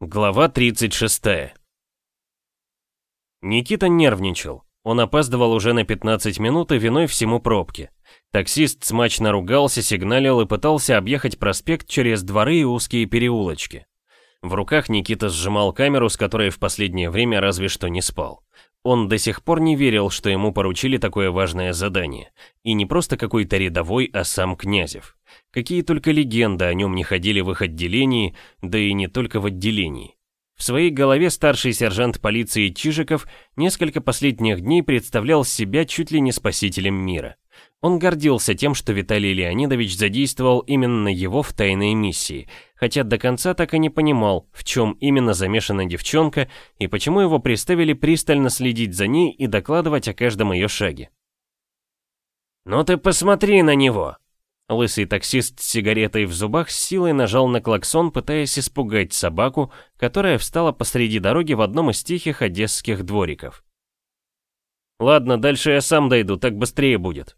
Глава 36 Никита нервничал. Он опаздывал уже на 15 минут и виной всему пробки. Таксист смачно ругался, сигналил и пытался объехать проспект через дворы и узкие переулочки. В руках Никита сжимал камеру, с которой в последнее время разве что не спал. Он до сих пор не верил, что ему поручили такое важное задание. И не просто какой-то рядовой, а сам Князев. Какие только легенды о нем не ходили в их отделении, да и не только в отделении. В своей голове старший сержант полиции Чижиков несколько последних дней представлял себя чуть ли не спасителем мира. Он гордился тем, что Виталий Леонидович задействовал именно его в тайной миссии, хотя до конца так и не понимал, в чем именно замешана девчонка и почему его приставили пристально следить за ней и докладывать о каждом ее шаге. «Ну ты посмотри на него!» Лысый таксист с сигаретой в зубах с силой нажал на клаксон, пытаясь испугать собаку, которая встала посреди дороги в одном из тихих одесских двориков. «Ладно, дальше я сам дойду, так быстрее будет».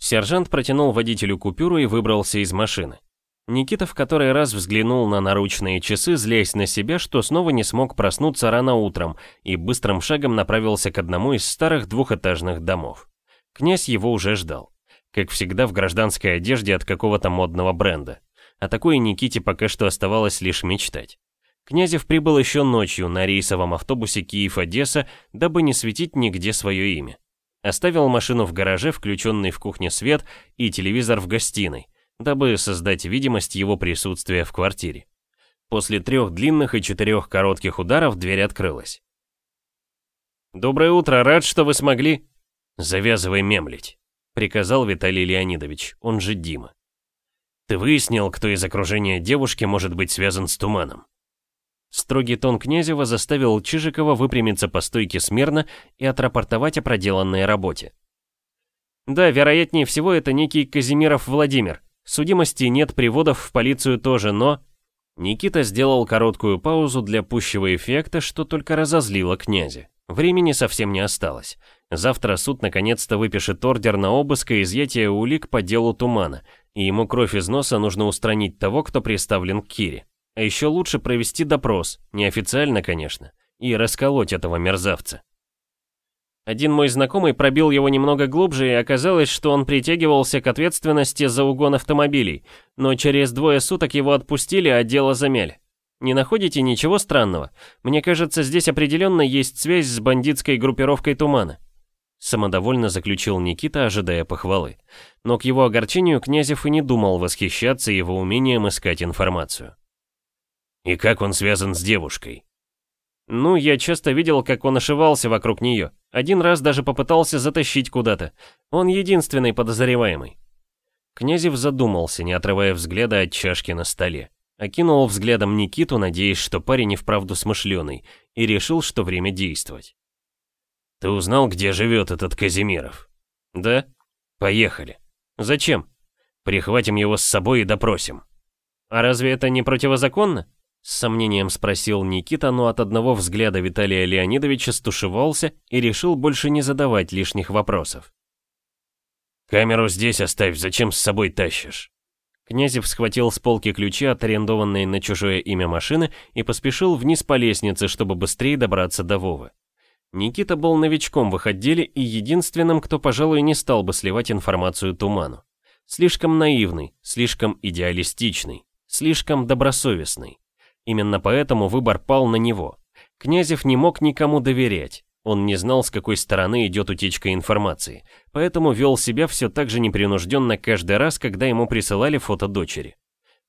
Сержант протянул водителю купюру и выбрался из машины. Никита в который раз взглянул на наручные часы, злясь на себя, что снова не смог проснуться рано утром, и быстрым шагом направился к одному из старых двухэтажных домов. Князь его уже ждал как всегда в гражданской одежде от какого-то модного бренда. О такой Никите пока что оставалось лишь мечтать. Князев прибыл еще ночью на рейсовом автобусе Киев-Одесса, дабы не светить нигде свое имя. Оставил машину в гараже, включенный в кухне свет и телевизор в гостиной, дабы создать видимость его присутствия в квартире. После трех длинных и четырех коротких ударов дверь открылась. «Доброе утро, рад, что вы смогли...» «Завязывай мемлить», приказал Виталий Леонидович, он же Дима. Ты выяснил, кто из окружения девушки может быть связан с туманом? Строгий тон Князева заставил Чижикова выпрямиться по стойке смирно и отрапортовать о проделанной работе. Да, вероятнее всего, это некий Казимиров Владимир. Судимости нет, приводов в полицию тоже, но... Никита сделал короткую паузу для пущего эффекта, что только разозлило князя. Времени совсем не осталось. Завтра суд наконец-то выпишет ордер на обыск и изъятие улик по делу Тумана, и ему кровь из носа нужно устранить того, кто приставлен к Кире. А еще лучше провести допрос, неофициально, конечно, и расколоть этого мерзавца. Один мой знакомый пробил его немного глубже, и оказалось, что он притягивался к ответственности за угон автомобилей, но через двое суток его отпустили, а дело замяли. Не находите ничего странного? Мне кажется, здесь определенно есть связь с бандитской группировкой Тумана. Самодовольно заключил Никита, ожидая похвалы. Но к его огорчению Князев и не думал восхищаться его умением искать информацию. «И как он связан с девушкой?» «Ну, я часто видел, как он ошивался вокруг нее. Один раз даже попытался затащить куда-то. Он единственный подозреваемый». Князев задумался, не отрывая взгляда от чашки на столе. Окинул взглядом Никиту, надеясь, что парень и вправду смышленый, и решил, что время действовать. Ты узнал, где живет этот Казимиров? Да? Поехали. Зачем? Прихватим его с собой и допросим. А разве это не противозаконно? С сомнением спросил Никита, но от одного взгляда Виталия Леонидовича стушевался и решил больше не задавать лишних вопросов. «Камеру здесь оставь, зачем с собой тащишь?» Князев схватил с полки ключи от арендованной на чужое имя машины и поспешил вниз по лестнице, чтобы быстрее добраться до Вовы. Никита был новичком в их отделе и единственным, кто, пожалуй, не стал бы сливать информацию Туману. Слишком наивный, слишком идеалистичный, слишком добросовестный. Именно поэтому выбор пал на него. Князев не мог никому доверять. Он не знал, с какой стороны идет утечка информации, поэтому вел себя все так же непринужденно каждый раз, когда ему присылали фото дочери.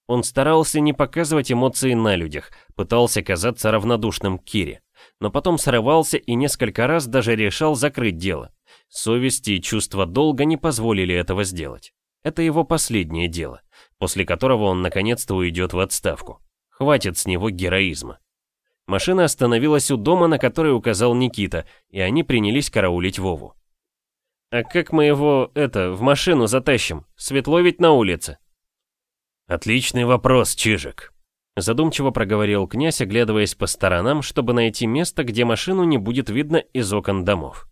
Он старался не показывать эмоции на людях, пытался казаться равнодушным к Кире но потом срывался и несколько раз даже решал закрыть дело. Совесть и чувство долга не позволили этого сделать. Это его последнее дело, после которого он наконец-то уйдет в отставку. Хватит с него героизма. Машина остановилась у дома, на который указал Никита, и они принялись караулить Вову. «А как мы его, это, в машину затащим? Светло ведь на улице?» «Отличный вопрос, Чижик», Задумчиво проговорил князь, оглядываясь по сторонам, чтобы найти место, где машину не будет видно из окон домов.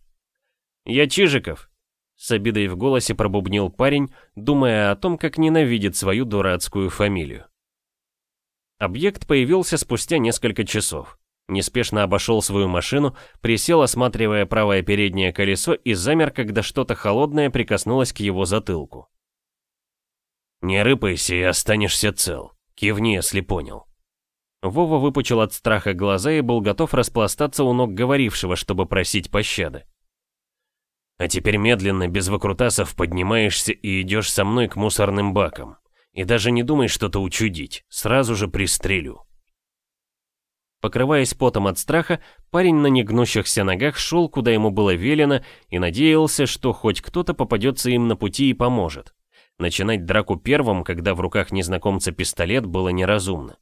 «Я Чижиков», — с обидой в голосе пробубнил парень, думая о том, как ненавидит свою дурацкую фамилию. Объект появился спустя несколько часов. Неспешно обошел свою машину, присел, осматривая правое переднее колесо и замер, когда что-то холодное прикоснулось к его затылку. «Не рыпайся и останешься цел. Кивни, если понял». Вова выпучил от страха глаза и был готов распластаться у ног говорившего, чтобы просить пощады. «А теперь медленно, без выкрутасов, поднимаешься и идешь со мной к мусорным бакам. И даже не думай что-то учудить, сразу же пристрелю». Покрываясь потом от страха, парень на негнущихся ногах шел, куда ему было велено, и надеялся, что хоть кто-то попадется им на пути и поможет. Начинать драку первым, когда в руках незнакомца пистолет, было неразумно.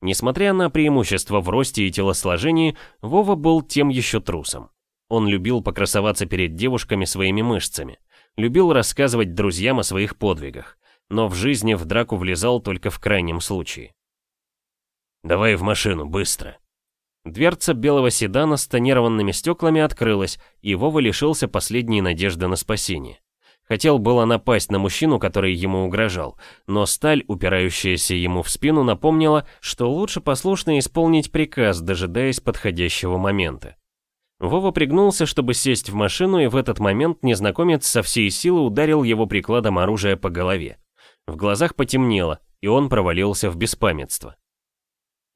Несмотря на преимущество в росте и телосложении, Вова был тем еще трусом. Он любил покрасоваться перед девушками своими мышцами, любил рассказывать друзьям о своих подвигах, но в жизни в драку влезал только в крайнем случае. «Давай в машину, быстро!» Дверца белого седана с тонированными стеклами открылась, и Вова лишился последней надежды на спасение. Хотел было напасть на мужчину, который ему угрожал, но сталь, упирающаяся ему в спину, напомнила, что лучше послушно исполнить приказ, дожидаясь подходящего момента. Вова пригнулся, чтобы сесть в машину, и в этот момент незнакомец со всей силы ударил его прикладом оружия по голове. В глазах потемнело, и он провалился в беспамятство.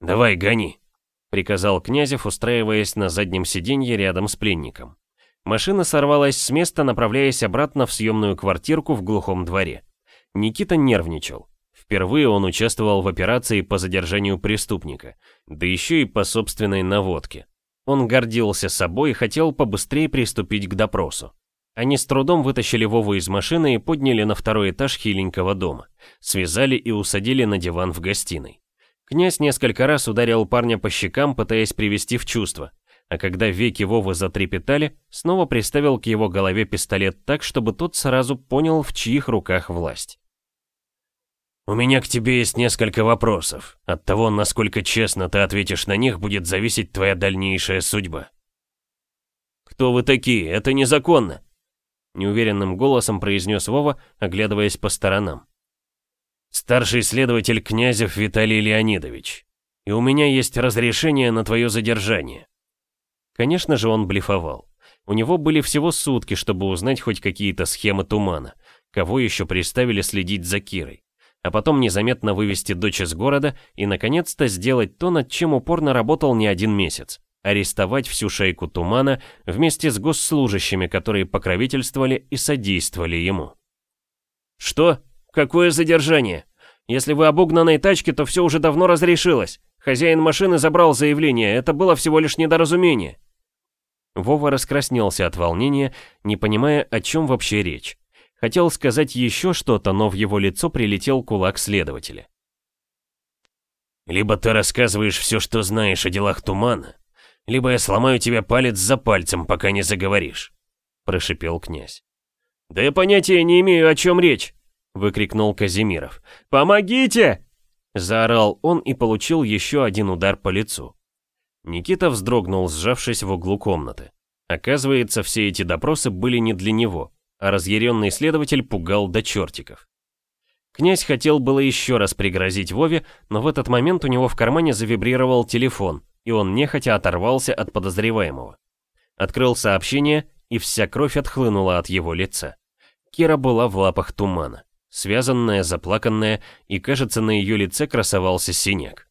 «Давай, гони», — приказал Князев, устраиваясь на заднем сиденье рядом с пленником. Машина сорвалась с места, направляясь обратно в съемную квартирку в глухом дворе. Никита нервничал. Впервые он участвовал в операции по задержанию преступника, да еще и по собственной наводке. Он гордился собой и хотел побыстрее приступить к допросу. Они с трудом вытащили Вову из машины и подняли на второй этаж хиленького дома. Связали и усадили на диван в гостиной. Князь несколько раз ударил парня по щекам, пытаясь привести в чувство. А когда веки Вовы затрепетали, снова приставил к его голове пистолет так, чтобы тот сразу понял, в чьих руках власть. «У меня к тебе есть несколько вопросов. От того, насколько честно ты ответишь на них, будет зависеть твоя дальнейшая судьба». «Кто вы такие? Это незаконно!» Неуверенным голосом произнес Вова, оглядываясь по сторонам. «Старший следователь Князев Виталий Леонидович. И у меня есть разрешение на твое задержание». Конечно же, он блефовал. У него были всего сутки, чтобы узнать хоть какие-то схемы тумана. Кого еще приставили следить за Кирой. А потом незаметно вывести дочь из города и, наконец-то, сделать то, над чем упорно работал не один месяц арестовать всю шейку Тумана вместе с госслужащими, которые покровительствовали и содействовали ему. «Что? Какое задержание? Если вы об угнанной тачке, то все уже давно разрешилось. Хозяин машины забрал заявление, это было всего лишь недоразумение». Вова раскраснелся от волнения, не понимая, о чем вообще речь. Хотел сказать еще что-то, но в его лицо прилетел кулак следователя. «Либо ты рассказываешь все, что знаешь о делах Тумана, либо я сломаю тебе палец за пальцем, пока не заговоришь», — прошипел князь. «Да я понятия не имею, о чем речь», — выкрикнул Казимиров. «Помогите!» — заорал он и получил еще один удар по лицу. Никита вздрогнул, сжавшись в углу комнаты. Оказывается, все эти допросы были не для него, а разъяренный следователь пугал до чертиков. Князь хотел было еще раз пригрозить Вове, но в этот момент у него в кармане завибрировал телефон, и он нехотя оторвался от подозреваемого. Открыл сообщение, и вся кровь отхлынула от его лица. Кира была в лапах тумана, связанная, заплаканная, и, кажется, на ее лице красовался синяк.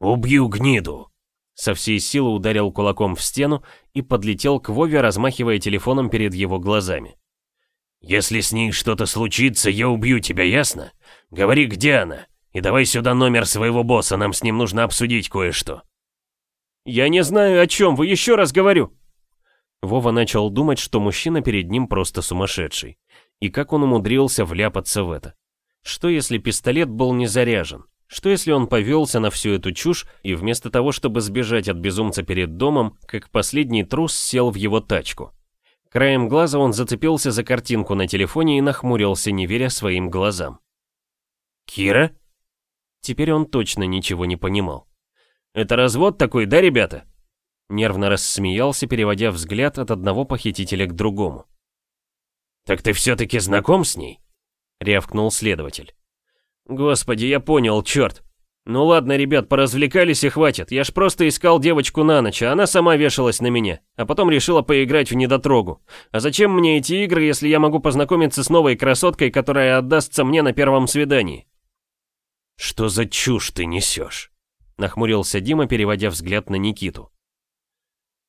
«Убью гниду!» Со всей силы ударил кулаком в стену и подлетел к Вове, размахивая телефоном перед его глазами. «Если с ней что-то случится, я убью тебя, ясно? Говори, где она, и давай сюда номер своего босса, нам с ним нужно обсудить кое-что». «Я не знаю, о чем вы, еще раз говорю!» Вова начал думать, что мужчина перед ним просто сумасшедший. И как он умудрился вляпаться в это? Что если пистолет был не заряжен? Что если он повелся на всю эту чушь и вместо того, чтобы сбежать от безумца перед домом, как последний трус сел в его тачку? Краем глаза он зацепился за картинку на телефоне и нахмурился, не веря своим глазам. «Кира?» Теперь он точно ничего не понимал. Это развод такой, да, ребята?» Нервно рассмеялся, переводя взгляд от одного похитителя к другому. «Так ты все-таки знаком с ней?» — рявкнул следователь. «Господи, я понял, черт!» «Ну ладно, ребят, поразвлекались и хватит. Я ж просто искал девочку на ночь, а она сама вешалась на меня, а потом решила поиграть в недотрогу. А зачем мне эти игры, если я могу познакомиться с новой красоткой, которая отдастся мне на первом свидании?» «Что за чушь ты несешь?» — нахмурился Дима, переводя взгляд на Никиту.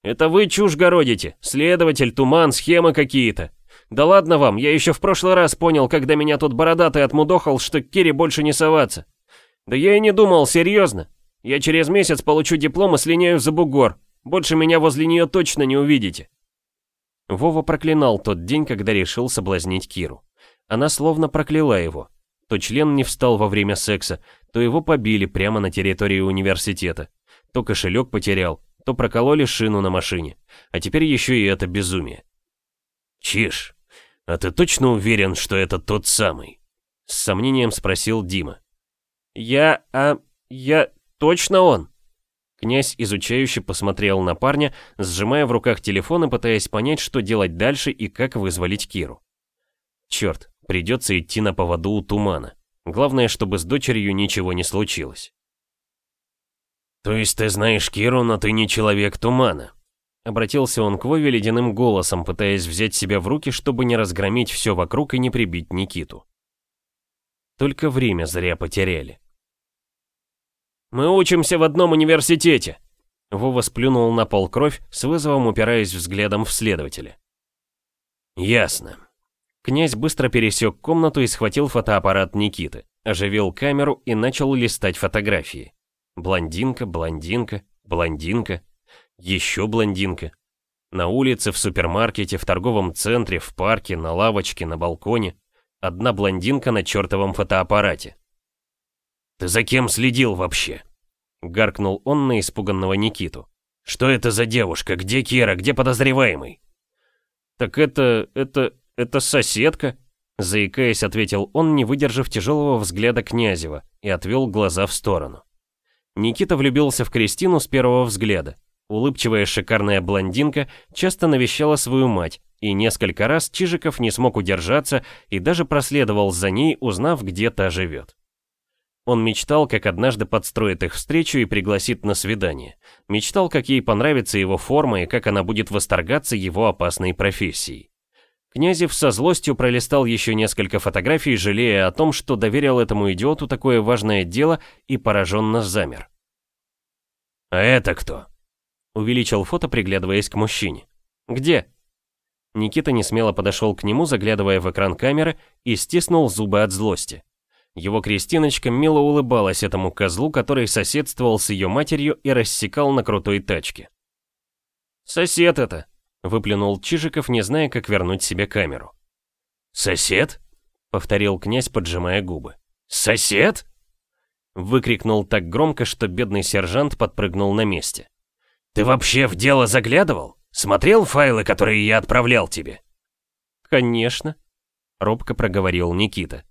«Это вы чушь городите. Следователь, туман, схемы какие-то. Да ладно вам, я еще в прошлый раз понял, когда меня тут бородатый отмудохал, что к Кире больше не соваться. Да я и не думал, серьезно. Я через месяц получу диплом и слиняю за бугор. Больше меня возле нее точно не увидите. Вова проклинал тот день, когда решил соблазнить Киру. Она словно прокляла его. То член не встал во время секса, то его побили прямо на территории университета, то кошелек потерял, то прокололи шину на машине, а теперь еще и это безумие. «Чиж, а ты точно уверен, что это тот самый?» С сомнением спросил Дима. «Я... а... я... точно он?» Князь изучающе посмотрел на парня, сжимая в руках телефон и пытаясь понять, что делать дальше и как вызволить Киру. Черт, придется идти на поводу у тумана. Главное, чтобы с дочерью ничего не случилось. «То есть ты знаешь Киру, но ты не человек тумана?» Обратился он к Вове ледяным голосом, пытаясь взять себя в руки, чтобы не разгромить все вокруг и не прибить Никиту. Только время зря потеряли. «Мы учимся в одном университете!» Вова сплюнул на пол кровь, с вызовом упираясь взглядом в следователя. «Ясно». Князь быстро пересек комнату и схватил фотоаппарат Никиты, оживил камеру и начал листать фотографии. Блондинка, блондинка, блондинка, еще блондинка. На улице, в супермаркете, в торговом центре, в парке, на лавочке, на балконе. Одна блондинка на чертовом фотоаппарате. «Ты за кем следил вообще?» Гаркнул он на испуганного Никиту. «Что это за девушка? Где Кира? Где подозреваемый?» «Так это... это... это соседка?» Заикаясь, ответил он, не выдержав тяжелого взгляда Князева, и отвел глаза в сторону. Никита влюбился в Кристину с первого взгляда. Улыбчивая шикарная блондинка часто навещала свою мать, и несколько раз Чижиков не смог удержаться и даже проследовал за ней, узнав, где та живет. Он мечтал, как однажды подстроит их встречу и пригласит на свидание. Мечтал, как ей понравится его форма и как она будет восторгаться его опасной профессией. Князев со злостью пролистал еще несколько фотографий, жалея о том, что доверил этому идиоту такое важное дело и пораженно замер. «А это кто?» Увеличил фото, приглядываясь к мужчине. «Где?» Никита несмело подошел к нему, заглядывая в экран камеры, и стиснул зубы от злости. Его Кристиночка мило улыбалась этому козлу, который соседствовал с ее матерью и рассекал на крутой тачке. «Сосед это!» — выплюнул Чижиков, не зная, как вернуть себе камеру. «Сосед?» — повторил князь, поджимая губы. «Сосед?» Выкрикнул так громко, что бедный сержант подпрыгнул на месте. «Ты вообще в дело заглядывал? Смотрел файлы, которые я отправлял тебе?» «Конечно», — робко проговорил Никита.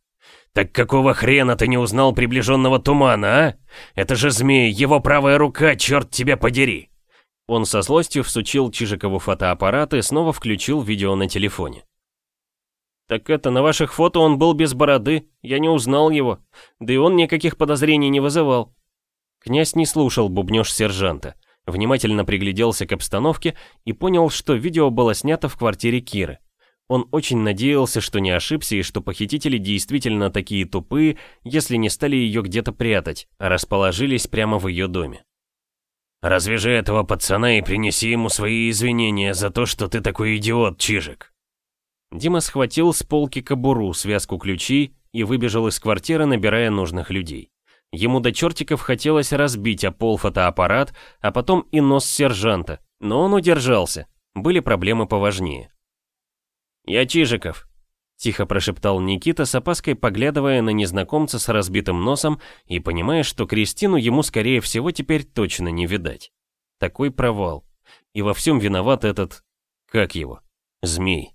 «Так какого хрена ты не узнал приближенного тумана, а? Это же змей, его правая рука, черт тебя подери!» Он со злостью всучил Чижикову фотоаппарат и снова включил видео на телефоне. «Так это, на ваших фото он был без бороды, я не узнал его, да и он никаких подозрений не вызывал». Князь не слушал бубнёж сержанта внимательно пригляделся к обстановке и понял, что видео было снято в квартире Киры. Он очень надеялся, что не ошибся и что похитители действительно такие тупые, если не стали ее где-то прятать, а расположились прямо в ее доме. «Развяжи этого пацана и принеси ему свои извинения за то, что ты такой идиот, Чижик!» Дима схватил с полки кобуру, связку ключей и выбежал из квартиры, набирая нужных людей. Ему до чертиков хотелось разбить о пол фотоаппарат, а потом и нос сержанта, но он удержался. Были проблемы поважнее. «Я Чижиков», — тихо прошептал Никита с опаской, поглядывая на незнакомца с разбитым носом и понимая, что Кристину ему, скорее всего, теперь точно не видать. Такой провал. И во всем виноват этот... Как его? Змей.